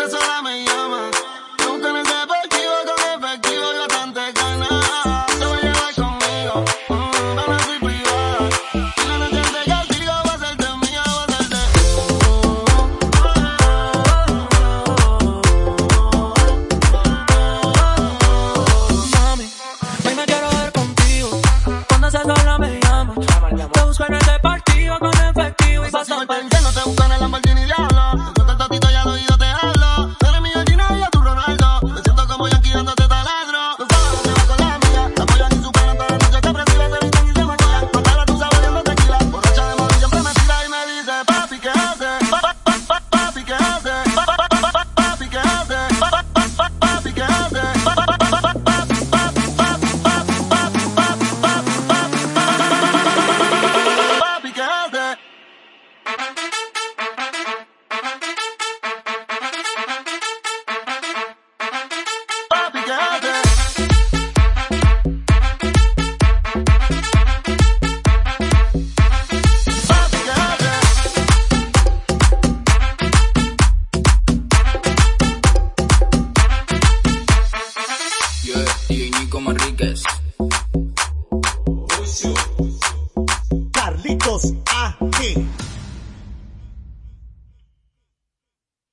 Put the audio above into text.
ahorita sola me llama. Tú con ese efectivo, con efectivo, yo tantas ganas. Te voy a llevar conmigo, mm, van a ser privadas. La noche de castigo va a ser de mía, va a ser de... Mami, hoy me quiero ver contigo. Cuando seas sola me llamas. Te busco en el departamento. Carlitos AG.